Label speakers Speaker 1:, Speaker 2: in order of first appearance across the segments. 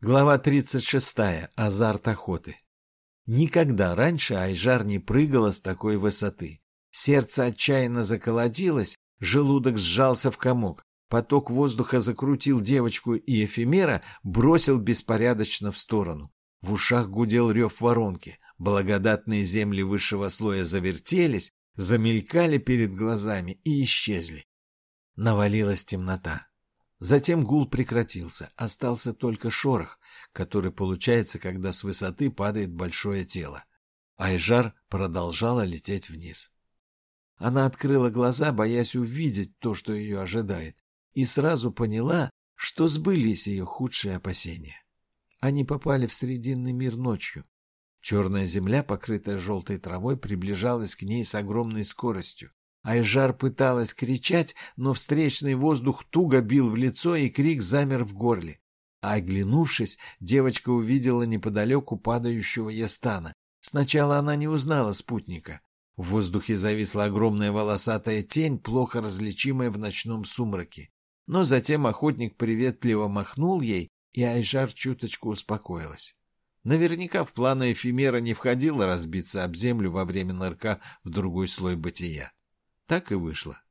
Speaker 1: Глава 36. Азарт охоты. Никогда раньше Айжар не прыгала с такой высоты. Сердце отчаянно заколотилось, желудок сжался в комок. Поток воздуха закрутил девочку и эфемера, бросил беспорядочно в сторону. В ушах гудел рев воронки. Благодатные земли высшего слоя завертелись, замелькали перед глазами и исчезли. Навалилась темнота. Затем гул прекратился, остался только шорох, который получается, когда с высоты падает большое тело. Айжар продолжала лететь вниз. Она открыла глаза, боясь увидеть то, что ее ожидает, и сразу поняла, что сбылись ее худшие опасения. Они попали в Срединный мир ночью. Черная земля, покрытая желтой травой, приближалась к ней с огромной скоростью. Айжар пыталась кричать, но встречный воздух туго бил в лицо, и крик замер в горле. А оглянувшись, девочка увидела неподалеку падающего Ястана. Сначала она не узнала спутника. В воздухе зависла огромная волосатая тень, плохо различимая в ночном сумраке. Но затем охотник приветливо махнул ей, и Айжар чуточку успокоилась. Наверняка в планы эфемера не входило разбиться об землю во время нырка в другой слой бытия. Так и вышло.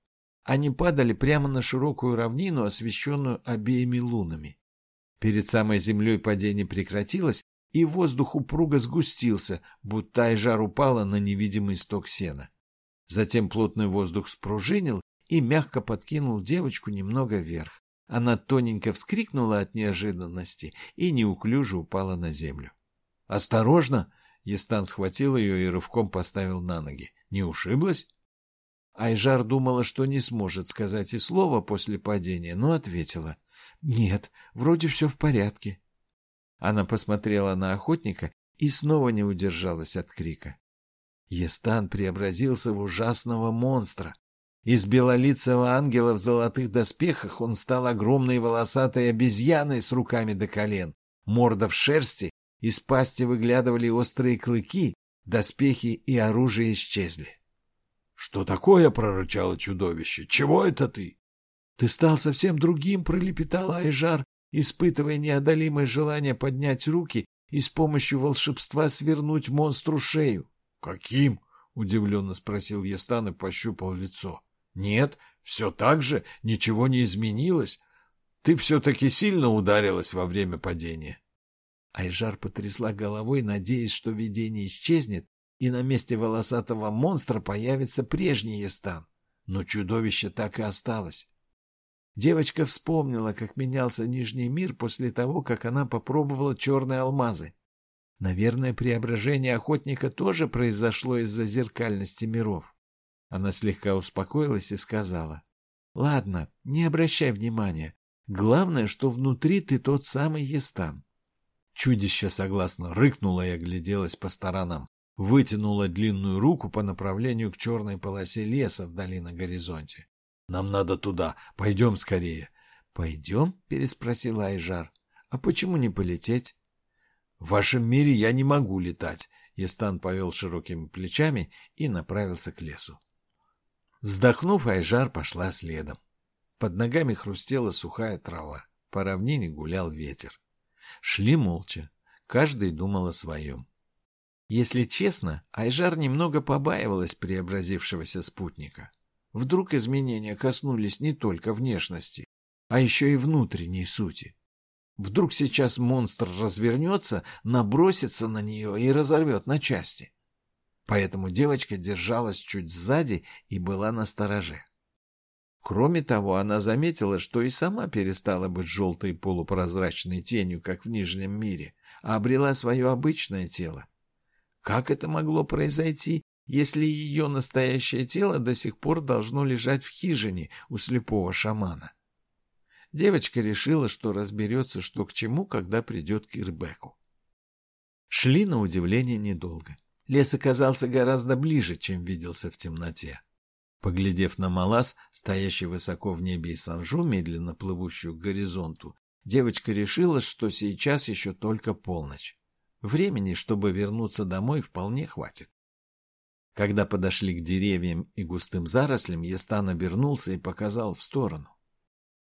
Speaker 1: Они падали прямо на широкую равнину, освещенную обеими лунами. Перед самой землей падение прекратилось, и воздух упруго сгустился, будто Айжар упала на невидимый сток сена. Затем плотный воздух спружинил и мягко подкинул девочку немного вверх. Она тоненько вскрикнула от неожиданности и неуклюже упала на землю. «Осторожно!» — Естан схватил ее и рывком поставил на ноги. «Не ушиблась?» Айжар думала, что не сможет сказать и слова после падения, но ответила. «Нет, вроде все в порядке». Она посмотрела на охотника и снова не удержалась от крика. Естан преобразился в ужасного монстра. Из белолицего ангела в золотых доспехах он стал огромной волосатой обезьяной с руками до колен. Морда в шерсти, из пасти выглядывали острые клыки, доспехи и оружие исчезли. «Что такое?» — прорычало чудовище. «Чего это ты?» «Ты стал совсем другим», — пролепетал Айжар, испытывая неодолимое желание поднять руки и с помощью волшебства свернуть монстру шею. «Каким?» — удивленно спросил Естан и пощупал лицо. «Нет, все так же, ничего не изменилось. Ты все-таки сильно ударилась во время падения». Айжар потрясла головой, надеясь, что видение исчезнет, и на месте волосатого монстра появится прежний Естан. Но чудовище так и осталось. Девочка вспомнила, как менялся Нижний мир после того, как она попробовала черные алмазы. Наверное, преображение охотника тоже произошло из-за зеркальности миров. Она слегка успокоилась и сказала. — Ладно, не обращай внимания. Главное, что внутри ты тот самый Естан. Чудище согласно рыкнуло и огляделось по сторонам вытянула длинную руку по направлению к черной полосе леса вдали на горизонте. — Нам надо туда. Пойдем скорее. — Пойдем? — переспросил Айжар. — А почему не полететь? — В вашем мире я не могу летать. Естан повел широкими плечами и направился к лесу. Вздохнув, Айжар пошла следом. Под ногами хрустела сухая трава. По равнине гулял ветер. Шли молча. Каждый думал о своем. Если честно, Айжар немного побаивалась преобразившегося спутника. Вдруг изменения коснулись не только внешности, а еще и внутренней сути. Вдруг сейчас монстр развернется, набросится на нее и разорвет на части. Поэтому девочка держалась чуть сзади и была на стороже. Кроме того, она заметила, что и сама перестала быть желтой полупрозрачной тенью, как в Нижнем мире, а обрела свое обычное тело как это могло произойти, если ее настоящее тело до сих пор должно лежать в хижине у слепого шамана? Девочка решила, что разберется, что к чему, когда придет к Ирбеку. Шли, на удивление, недолго. Лес оказался гораздо ближе, чем виделся в темноте. Поглядев на Малас, стоящий высоко в небе и Санжу, медленно плывущую к горизонту, девочка решила, что сейчас еще только полночь. Времени, чтобы вернуться домой, вполне хватит. Когда подошли к деревьям и густым зарослям, Естан обернулся и показал в сторону.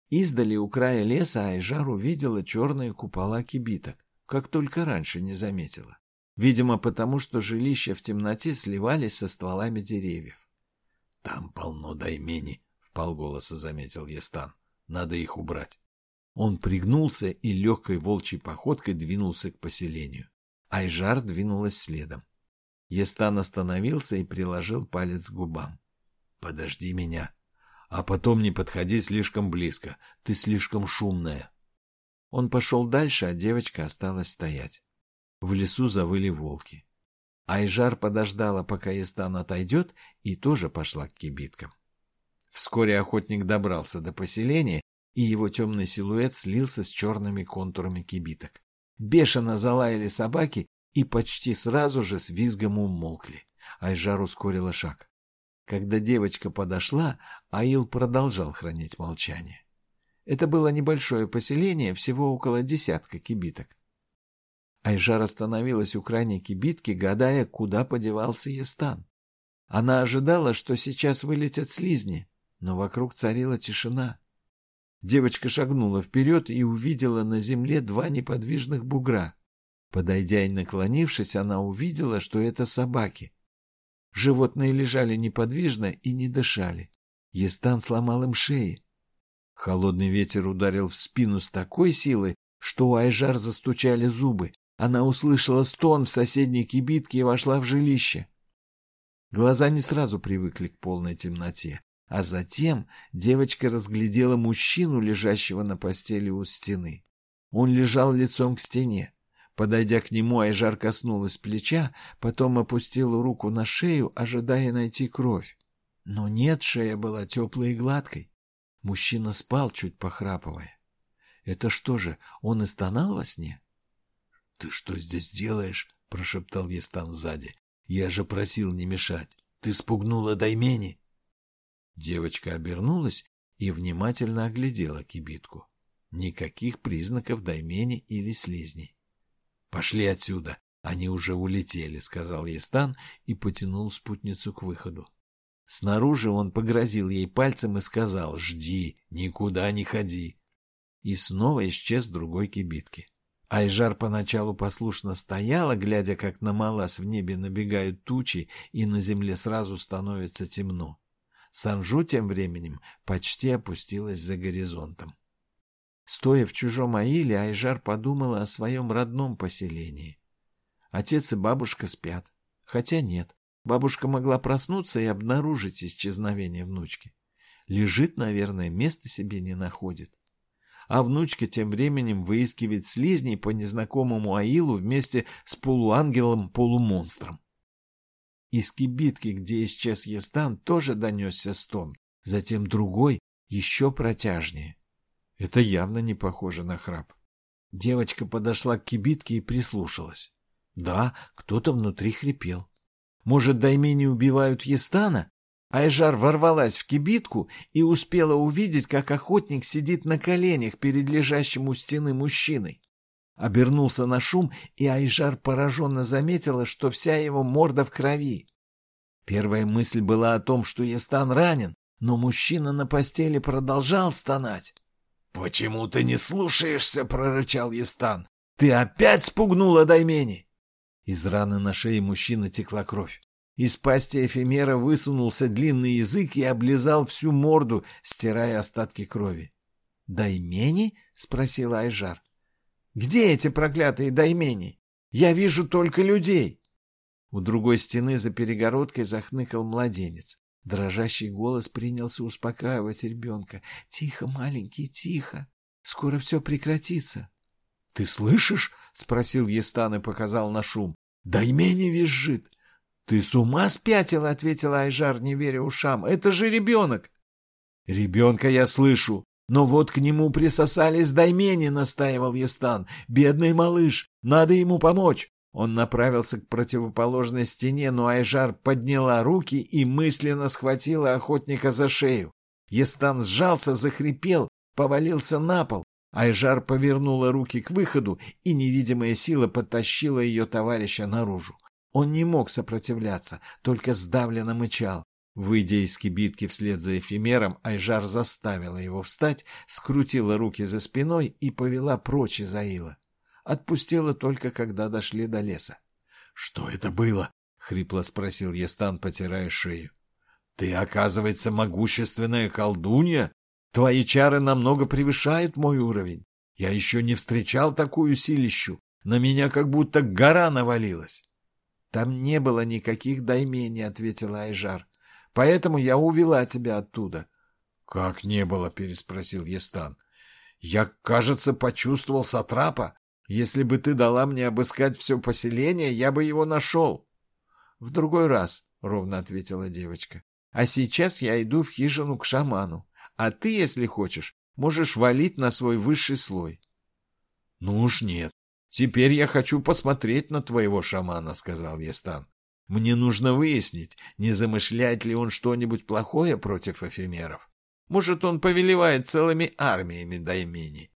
Speaker 1: Издали у края леса Айжар увидела черные купола кибиток, как только раньше не заметила. Видимо, потому что жилища в темноте сливались со стволами деревьев. — Там полно даймени, — вполголоса заметил Естан. — Надо их убрать. Он пригнулся и легкой волчьей походкой двинулся к поселению. Айжар двинулась следом. Естан остановился и приложил палец к губам. — Подожди меня. А потом не подходи слишком близко. Ты слишком шумная. Он пошел дальше, а девочка осталась стоять. В лесу завыли волки. Айжар подождала, пока Естан отойдет, и тоже пошла к кибиткам. Вскоре охотник добрался до поселения, и его темный силуэт слился с черными контурами кибиток. Бешено залаяли собаки и почти сразу же с визгом умолкли. Айжар ускорила шаг. Когда девочка подошла, Аил продолжал хранить молчание. Это было небольшое поселение, всего около десятка кибиток. Айжар остановилась у крайней кибитки, гадая, куда подевался Естан. Она ожидала, что сейчас вылетят слизни, но вокруг царила тишина. Девочка шагнула вперед и увидела на земле два неподвижных бугра. Подойдя и наклонившись, она увидела, что это собаки. Животные лежали неподвижно и не дышали. Естан сломал им шеи. Холодный ветер ударил в спину с такой силой, что у Айжар застучали зубы. Она услышала стон в соседней кибитке и вошла в жилище. Глаза не сразу привыкли к полной темноте. А затем девочка разглядела мужчину, лежащего на постели у стены. Он лежал лицом к стене. Подойдя к нему, Айжар коснулась плеча, потом опустила руку на шею, ожидая найти кровь. Но нет, шея была теплой и гладкой. Мужчина спал, чуть похрапывая. Это что же, он и стонал во сне? — Ты что здесь делаешь? — прошептал Естан сзади. — Я же просил не мешать. Ты спугнула Даймени. Девочка обернулась и внимательно оглядела кибитку. Никаких признаков даймени или слизней. — Пошли отсюда, они уже улетели, — сказал Естан и потянул спутницу к выходу. Снаружи он погрозил ей пальцем и сказал «Жди, никуда не ходи». И снова исчез в другой кибитке. Айжар поначалу послушно стояла, глядя, как на Малас в небе набегают тучи, и на земле сразу становится темно. Санжу тем временем почти опустилась за горизонтом. Стоя в чужом аиле, Айжар подумала о своем родном поселении. Отец и бабушка спят. Хотя нет, бабушка могла проснуться и обнаружить исчезновение внучки. Лежит, наверное, места себе не находит. А внучка тем временем выискивает слизней по незнакомому аилу вместе с полуангелом-полумонстром. Из кибитки, где исчез Естан, тоже донесся стон, затем другой, еще протяжнее. Это явно не похоже на храп. Девочка подошла к кибитке и прислушалась. Да, кто-то внутри хрипел. Может, даймени убивают Естана? Айжар ворвалась в кибитку и успела увидеть, как охотник сидит на коленях перед лежащим у стены мужчиной. Обернулся на шум, и Айжар пораженно заметила, что вся его морда в крови. Первая мысль была о том, что Естан ранен, но мужчина на постели продолжал стонать. — Почему ты не слушаешься? — прорычал Естан. — Ты опять спугнула Даймени! Из раны на шее мужчины текла кровь. Из пасти эфемера высунулся длинный язык и облизал всю морду, стирая остатки крови. «Даймени?» — спросила Айжар. Где эти проклятые даймени? Я вижу только людей. У другой стены за перегородкой захныкал младенец. Дрожащий голос принялся успокаивать ребенка. «Тихо, маленький, тихо. Скоро все прекратится». «Ты слышишь?» — спросил Естан и показал на шум. «Даймени визжит». «Ты с ума спятила?» — ответила Айжар, не веря ушам. «Это же ребенок!» «Ребенка я слышу. Но вот к нему присосались даймени, настаивал Естан. Бедный малыш, надо ему помочь. Он направился к противоположной стене, но Айжар подняла руки и мысленно схватила охотника за шею. Естан сжался, захрипел, повалился на пол. Айжар повернула руки к выходу, и невидимая сила подтащила ее товарища наружу. Он не мог сопротивляться, только сдавленно мычал. Выйдя из кибитки вслед за эфемером, Айжар заставила его встать, скрутила руки за спиной и повела прочь из Аила. Отпустила только, когда дошли до леса. — Что это было? — хрипло спросил Естан, потирая шею. — Ты, оказывается, могущественная колдунья? Твои чары намного превышают мой уровень. Я еще не встречал такую силищу. На меня как будто гора навалилась. — Там не было никаких даймений, — ответила Айжар. — Поэтому я увела тебя оттуда. — Как не было? — переспросил Естан. — Я, кажется, почувствовал сатрапа. Если бы ты дала мне обыскать все поселение, я бы его нашел. — В другой раз, — ровно ответила девочка. — А сейчас я иду в хижину к шаману. А ты, если хочешь, можешь валить на свой высший слой. — Ну уж нет. «Теперь я хочу посмотреть на твоего шамана», — сказал Естан. «Мне нужно выяснить, не замышляет ли он что-нибудь плохое против эфемеров. Может, он повелевает целыми армиями даймени».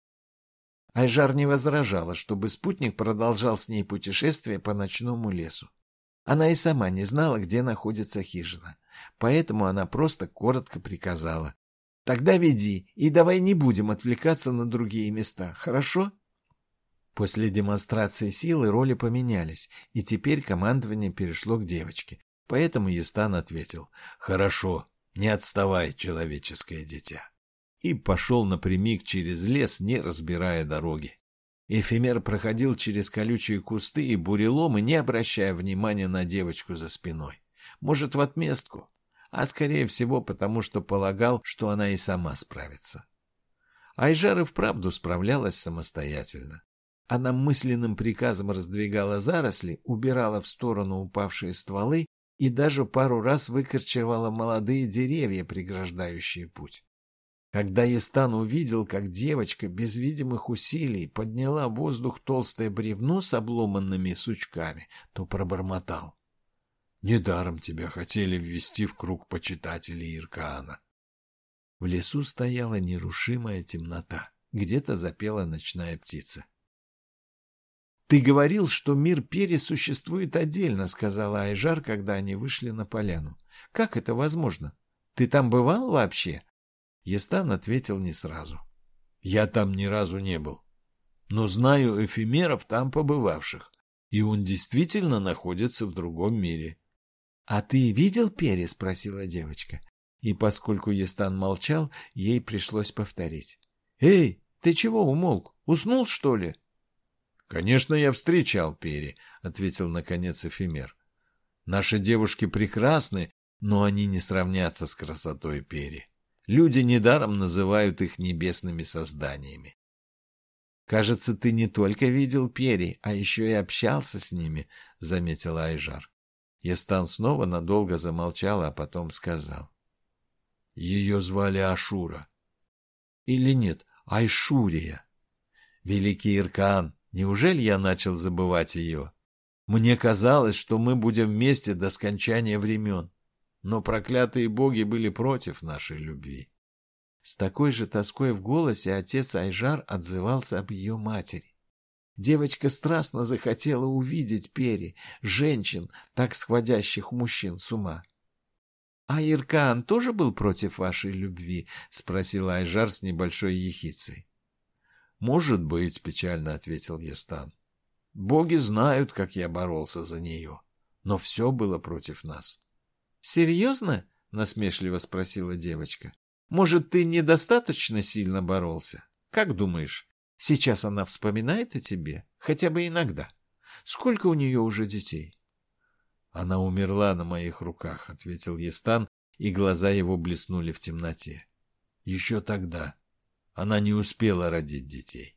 Speaker 1: Айжар не возражала, чтобы спутник продолжал с ней путешествие по ночному лесу. Она и сама не знала, где находится хижина, поэтому она просто коротко приказала. «Тогда веди, и давай не будем отвлекаться на другие места, хорошо?» После демонстрации силы роли поменялись, и теперь командование перешло к девочке. Поэтому Естан ответил «Хорошо, не отставай, человеческое дитя». И пошел напрямик через лес, не разбирая дороги. Эфемер проходил через колючие кусты и буреломы, не обращая внимания на девочку за спиной. Может, в отместку, а скорее всего потому, что полагал, что она и сама справится. Айжар и вправду справлялась самостоятельно. Она мысленным приказом раздвигала заросли, убирала в сторону упавшие стволы и даже пару раз выкорчевала молодые деревья, преграждающие путь. Когда Естан увидел, как девочка без видимых усилий подняла в воздух толстое бревно с обломанными сучками, то пробормотал. «Недаром тебя хотели ввести в круг почитателей Иркаана». В лесу стояла нерушимая темнота. Где-то запела ночная птица. «Ты говорил, что мир Пери существует отдельно», — сказала Айжар, когда они вышли на поляну. «Как это возможно? Ты там бывал вообще?» Естан ответил не сразу. «Я там ни разу не был. Но знаю эфемеров там побывавших, и он действительно находится в другом мире». «А ты видел Пери?» — спросила девочка. И поскольку Естан молчал, ей пришлось повторить. «Эй, ты чего умолк? Уснул, что ли?» «Конечно, я встречал Пери», — ответил наконец эфемер. «Наши девушки прекрасны, но они не сравнятся с красотой Пери. Люди недаром называют их небесными созданиями». «Кажется, ты не только видел Пери, а еще и общался с ними», — заметила Айжар. Естан снова надолго замолчал, а потом сказал. «Ее звали Ашура». «Или нет, Айшурия. Великий Иркан, Неужели я начал забывать ее? Мне казалось, что мы будем вместе до скончания времен, но проклятые боги были против нашей любви. С такой же тоской в голосе отец Айжар отзывался об ее матери. Девочка страстно захотела увидеть Пери, женщин, так схводящих мужчин с ума. — А Иркан тоже был против вашей любви? — спросила Айжар с небольшой ехицей. «Может быть», — печально ответил Естан. «Боги знают, как я боролся за нее, но все было против нас». «Серьезно?» — насмешливо спросила девочка. «Может, ты недостаточно сильно боролся? Как думаешь, сейчас она вспоминает о тебе? Хотя бы иногда. Сколько у нее уже детей?» «Она умерла на моих руках», — ответил Естан, и глаза его блеснули в темноте. «Еще тогда, она не успела родить детей.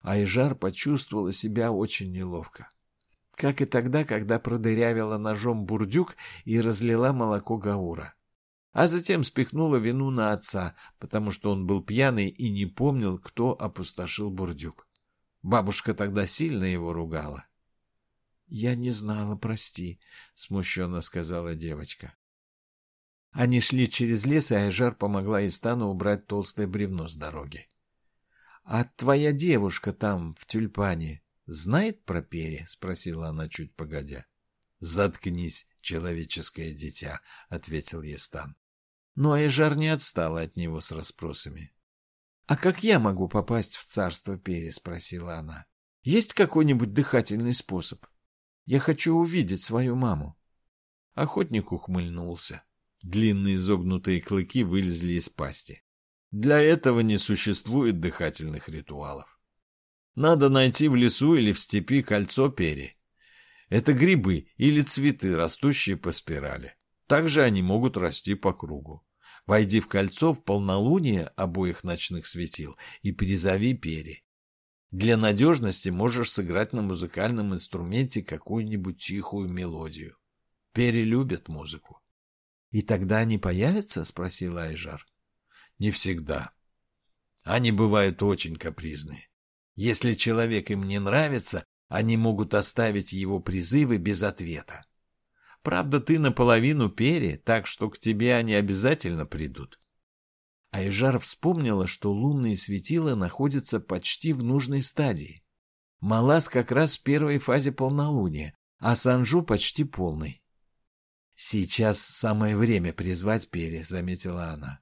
Speaker 1: Айжар почувствовала себя очень неловко. Как и тогда, когда продырявила ножом бурдюк и разлила молоко Гаура. А затем спихнула вину на отца, потому что он был пьяный и не помнил, кто опустошил бурдюк. Бабушка тогда сильно его ругала. — Я не знала, прости, — смущенно сказала девочка. Они шли через лес, и Айжар помогла Истану убрать толстое бревно с дороги. — А твоя девушка там, в тюльпане, знает про перья? — спросила она чуть погодя. — Заткнись, человеческое дитя, — ответил Естан. Но Айжар не отстала от него с расспросами. — А как я могу попасть в царство Пери? — спросила она. — Есть какой-нибудь дыхательный способ? Я хочу увидеть свою маму. Охотник ухмыльнулся. Длинные изогнутые клыки вылезли из пасти. Для этого не существует дыхательных ритуалов. Надо найти в лесу или в степи кольцо пери. Это грибы или цветы, растущие по спирали. Также они могут расти по кругу. Войди в кольцо в полнолуние обоих ночных светил и призови пери. Для надежности можешь сыграть на музыкальном инструменте какую-нибудь тихую мелодию. Пери любят музыку. — И тогда они появятся? — спросил Айжар. — Не всегда. Они бывают очень капризные. Если человек им не нравится, они могут оставить его призывы без ответа. Правда, ты наполовину пери, так что к тебе они обязательно придут. Айжар вспомнила, что лунные светила находятся почти в нужной стадии. Малас как раз в первой фазе полнолуния, а Санжу почти полной. «Сейчас самое время призвать Пери», — заметила она.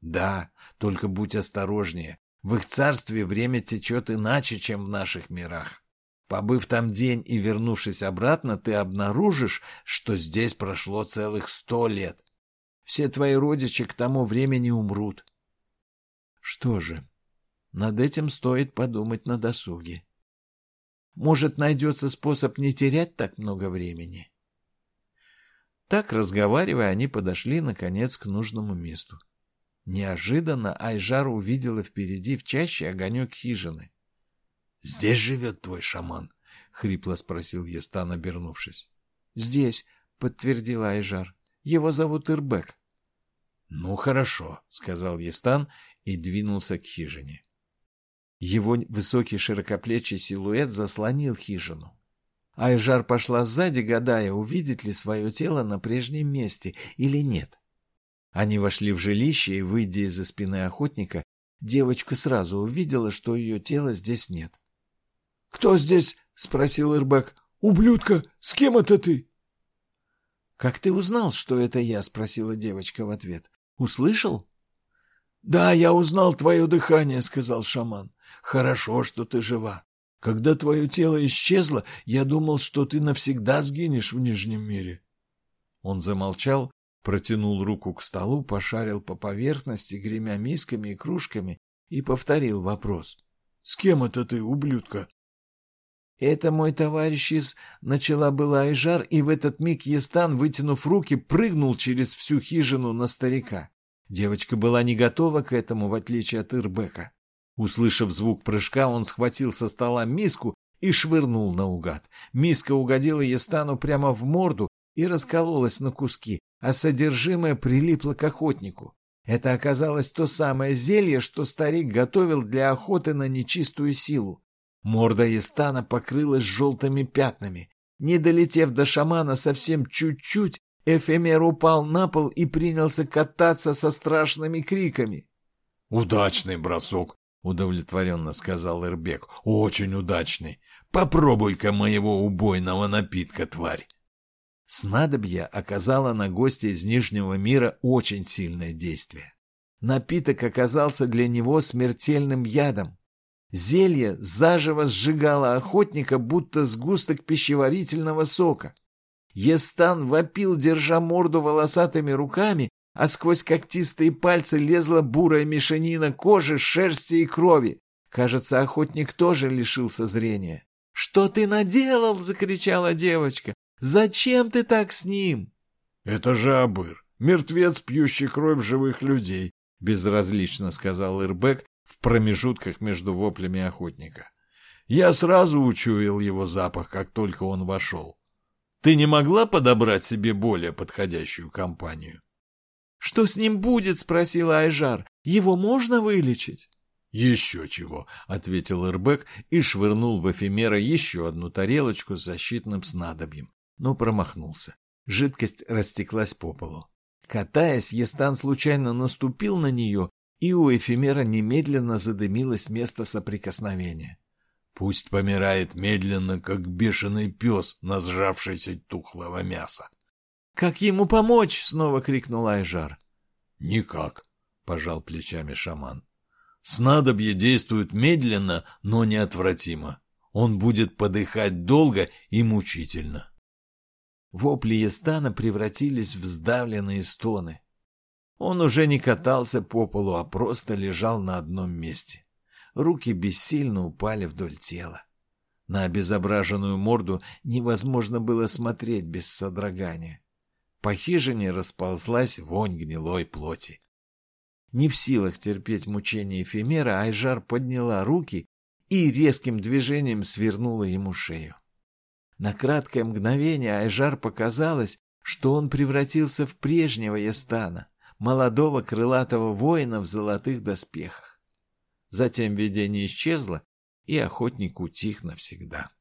Speaker 1: «Да, только будь осторожнее. В их царстве время течет иначе, чем в наших мирах. Побыв там день и вернувшись обратно, ты обнаружишь, что здесь прошло целых сто лет. Все твои родичи к тому времени умрут. Что же, над этим стоит подумать на досуге. Может, найдется способ не терять так много времени?» Так, разговаривая, они подошли, наконец, к нужному месту. Неожиданно Айжар увидела впереди в чаще огонек хижины. — Здесь живет твой шаман? — хрипло спросил Естан, обернувшись. — Здесь, — подтвердил Айжар. — Его зовут Ирбек. — Ну, хорошо, — сказал Естан и двинулся к хижине. Его высокий широкоплечий силуэт заслонил хижину. Айжар пошла сзади, гадая, увидит ли свое тело на прежнем месте или нет. Они вошли в жилище, и, выйдя из-за спины охотника, девочка сразу увидела, что ее тела здесь нет. — Кто здесь? — спросил Ирбек. — Ублюдка! С кем это ты? — Как ты узнал, что это я? — спросила девочка в ответ. — Услышал? — Да, я узнал твое дыхание, — сказал шаман. — Хорошо, что ты жива. Когда твое тело исчезло, я думал, что ты навсегда сгинешь в Нижнем мире. Он замолчал, протянул руку к столу, пошарил по поверхности, гремя мисками и кружками, и повторил вопрос. — С кем это ты, ублюдка? — Это мой товарищ из... Начала была Айжар, и в этот миг Естан, вытянув руки, прыгнул через всю хижину на старика. Девочка была не готова к этому, в отличие от Ирбека. Услышав звук прыжка, он схватил со стола миску и швырнул наугад. Миска угодила Естану прямо в морду и раскололась на куски, а содержимое прилипло к охотнику. Это оказалось то самое зелье, что старик готовил для охоты на нечистую силу. Морда Естана покрылась желтыми пятнами. Не долетев до шамана совсем чуть-чуть, эфемер упал на пол и принялся кататься со страшными криками. «Удачный бросок!» — удовлетворенно сказал Ирбек. — Очень удачный. Попробуй-ка моего убойного напитка, тварь. Снадобье оказало на гостя из Нижнего мира очень сильное действие. Напиток оказался для него смертельным ядом. Зелье заживо сжигало охотника, будто сгусток пищеварительного сока. Естан вопил, держа морду волосатыми руками, а сквозь когтистые пальцы лезла бурая мешанина кожи, шерсти и крови. Кажется, охотник тоже лишился зрения. «Что ты наделал?» — закричала девочка. «Зачем ты так с ним?» «Это же Абыр, мертвец, пьющий кровь живых людей», — безразлично сказал Ирбек в промежутках между воплями охотника. «Я сразу учуял его запах, как только он вошел. Ты не могла подобрать себе более подходящую компанию?» «Что с ним будет?» — спросила Айжар. «Его можно вылечить?» «Еще чего», — ответил Ирбек и швырнул в эфемера еще одну тарелочку с защитным снадобьем, но промахнулся. Жидкость растеклась по полу. Катаясь, Естан случайно наступил на нее, и у эфемера немедленно задымилось место соприкосновения. «Пусть помирает медленно, как бешеный пес, назжавшийся тухлого мяса», Как ему помочь? снова крикнул Айжар.
Speaker 2: Никак, пожал плечами шаман. Снадобье действует медленно, но неотвратимо. Он будет подыхать долго и мучительно.
Speaker 1: Вопли Естана превратились в сдавленные стоны. Он уже не катался по полу, а просто лежал на одном месте. Руки бессильно упали вдоль тела. На обезображенную морду невозможно было смотреть без содрогания. По хижине расползлась вонь гнилой плоти. Не в силах терпеть мучения эфемера, Айжар подняла руки и резким движением свернула ему шею. На краткое мгновение Айжар показалось, что он превратился в прежнего Ястана, молодого крылатого воина в золотых доспехах. Затем видение исчезло, и охотник утих навсегда.